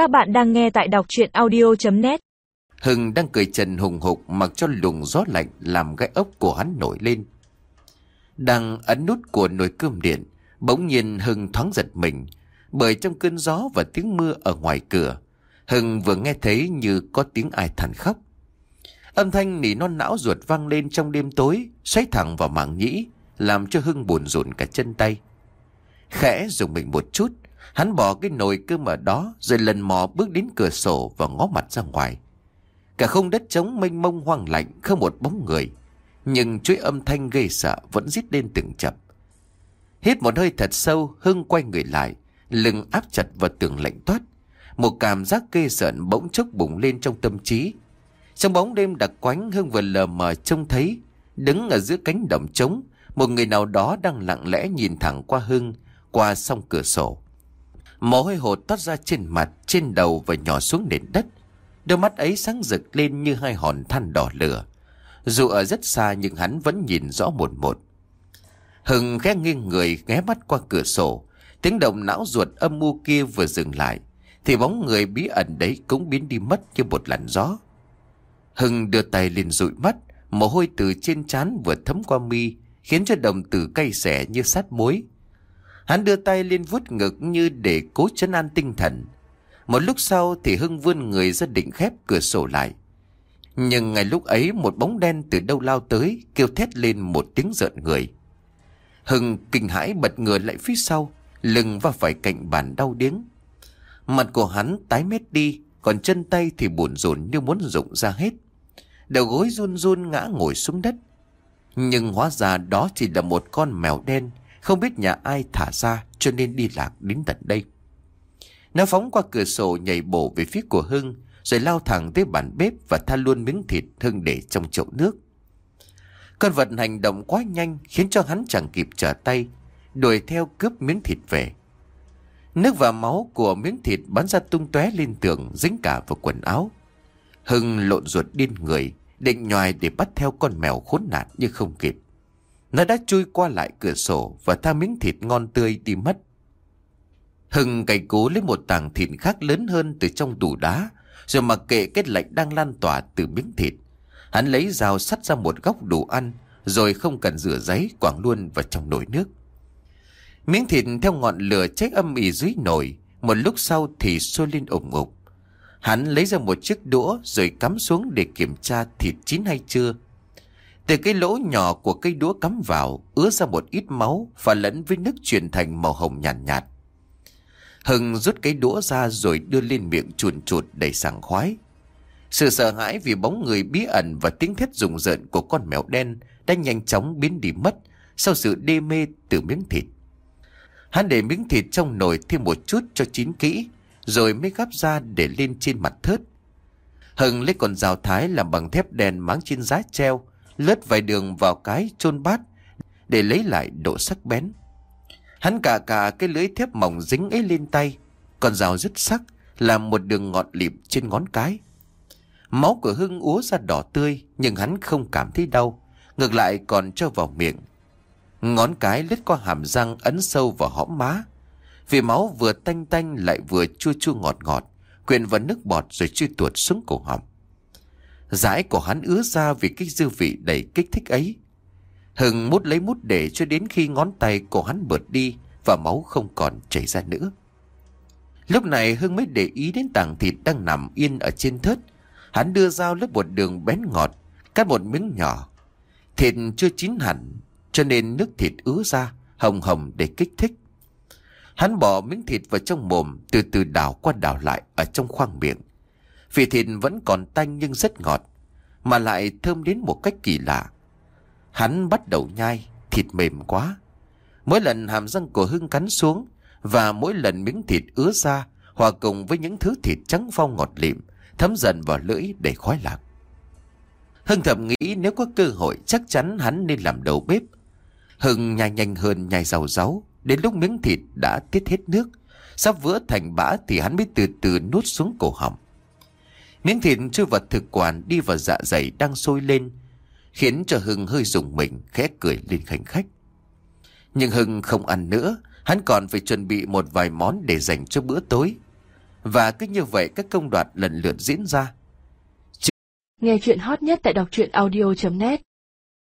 Các bạn đang nghe tại đọc chuyện audio.net Hưng đang cười trần hùng hục mặc cho luồng gió lạnh làm gai ốc của hắn nổi lên. Đang ấn nút của nồi cơm điện, bỗng nhiên Hưng thoáng giật mình, bởi trong cơn gió và tiếng mưa ở ngoài cửa, Hưng vừa nghe thấy như có tiếng ai thằn khóc. Âm thanh nỉ non não ruột vang lên trong đêm tối, xoáy thẳng vào mảng nhĩ, làm cho Hưng buồn rộn cả chân tay. Khẽ dùng mình một chút, hắn bỏ cái nồi cơm ở đó rồi lần mò bước đến cửa sổ và ngó mặt ra ngoài. Cả không đất trống mênh mông hoang lạnh, không một bóng người. Nhưng chuỗi âm thanh gây sợ vẫn rít lên từng chập. Hít một hơi thật sâu, Hưng quay người lại, lưng áp chặt vào tường lạnh toát. Một cảm giác ghê sợn bỗng chốc bùng lên trong tâm trí. Trong bóng đêm đặc quánh Hưng vừa lờ mờ trông thấy, đứng ở giữa cánh đồng trống, một người nào đó đang lặng lẽ nhìn thẳng qua Hưng, qua song cửa sổ. Mồ hôi hột toát ra trên mặt, trên đầu và nhỏ xuống nền đất. Đôi mắt ấy sáng rực lên như hai hòn than đỏ lửa. Dù ở rất xa nhưng hắn vẫn nhìn rõ một một. Hưng khẽ nghiêng người ghé mắt qua cửa sổ. Tiếng động não ruột âm mưu kia vừa dừng lại. Thì bóng người bí ẩn đấy cũng biến đi mất như một làn gió. Hưng đưa tay lên dụi mắt. Mồ hôi từ trên trán vừa thấm qua mi khiến cho đồng tử cay xẻ như sát muối. Hắn đưa tay lên vuốt ngực như để cố chấn an tinh thần. Một lúc sau thì Hưng vươn người ra định khép cửa sổ lại. Nhưng ngay lúc ấy một bóng đen từ đâu lao tới kêu thét lên một tiếng rợn người. Hưng kinh hãi bật ngửa lại phía sau, lưng và phải cạnh bàn đau điếng. Mặt của hắn tái mét đi, còn chân tay thì buồn rộn như muốn rụng ra hết. Đầu gối run run ngã ngồi xuống đất. Nhưng hóa ra đó chỉ là một con mèo đen không biết nhà ai thả ra cho nên đi lạc đến tận đây. Nó phóng qua cửa sổ nhảy bổ về phía của Hưng rồi lao thẳng tới bàn bếp và tha luôn miếng thịt Hưng để trong chậu nước. Con vật hành động quá nhanh khiến cho hắn chẳng kịp trở tay, đuổi theo cướp miếng thịt về. Nước và máu của miếng thịt bắn ra tung tóe lên tường dính cả vào quần áo. Hưng lộn ruột điên người, định nhòi để bắt theo con mèo khốn nạn nhưng không kịp. Nó đã chui qua lại cửa sổ và tha miếng thịt ngon tươi đi mất. Hưng cày cố lấy một tảng thịt khác lớn hơn từ trong tủ đá, rồi mặc kệ kết lạnh đang lan tỏa từ miếng thịt. Hắn lấy dao sắt ra một góc đủ ăn, rồi không cần rửa giấy quảng luôn vào trong nồi nước. Miếng thịt theo ngọn lửa cháy âm ỉ dưới nồi, một lúc sau thì sôi lên ủng ục. Hắn lấy ra một chiếc đũa rồi cắm xuống để kiểm tra thịt chín hay chưa. Từ cái lỗ nhỏ của cây đũa cắm vào, ứa ra một ít máu và lẫn với nước chuyển thành màu hồng nhàn nhạt, nhạt. Hưng rút cái đũa ra rồi đưa lên miệng chuồn chuột đầy sảng khoái. Sự sợ hãi vì bóng người bí ẩn và tiếng thét rùng rợn của con mèo đen đã nhanh chóng biến đi mất sau sự đê mê từ miếng thịt. Hắn để miếng thịt trong nồi thêm một chút cho chín kỹ, rồi mới gắp ra để lên trên mặt thớt. Hưng lấy con dao thái làm bằng thép đèn máng trên giá treo, lướt vài đường vào cái chôn bát để lấy lại độ sắc bén. Hắn cả cả cái lưới thép mỏng dính ấy lên tay, còn rào rất sắc, làm một đường ngọt lịm trên ngón cái. Máu của Hưng úa ra đỏ tươi, nhưng hắn không cảm thấy đau, ngược lại còn cho vào miệng. Ngón cái lết qua hàm răng ấn sâu vào hõm má. Vì máu vừa tanh tanh lại vừa chua chua ngọt ngọt, quyện vào nước bọt rồi chui tuột xuống cổ họng giải của hắn ứa ra vì cái dư vị đầy kích thích ấy. Hưng mút lấy mút để cho đến khi ngón tay của hắn bượt đi và máu không còn chảy ra nữa. Lúc này Hưng mới để ý đến tảng thịt đang nằm yên ở trên thớt. Hắn đưa dao lớp bột đường bén ngọt, cắt một miếng nhỏ. Thịt chưa chín hẳn, cho nên nước thịt ứa ra, hồng hồng để kích thích. Hắn bỏ miếng thịt vào trong mồm, từ từ đảo qua đảo lại ở trong khoang miệng. Vì thịt vẫn còn tanh nhưng rất ngọt, mà lại thơm đến một cách kỳ lạ. Hắn bắt đầu nhai, thịt mềm quá. Mỗi lần hàm răng của Hưng cắn xuống, và mỗi lần miếng thịt ứa ra, hòa cùng với những thứ thịt trắng phong ngọt lịm, thấm dần vào lưỡi để khói lạc. Hưng thầm nghĩ nếu có cơ hội chắc chắn hắn nên làm đầu bếp. Hưng nhai nhanh hơn nhai rau ráu, đến lúc miếng thịt đã tiết hết nước, sắp vỡ thành bã thì hắn mới từ từ nuốt xuống cổ họng. Miếng thịt chui vào thực quản đi vào dạ dày đang sôi lên, khiến cho Hưng hơi rùng mình, khẽ cười lên khánh khách. Nhưng Hưng không ăn nữa, hắn còn phải chuẩn bị một vài món để dành cho bữa tối. Và cứ như vậy các công đoạn lần lượt diễn ra. Nghe chuyện hot nhất tại đọc truyện audio.net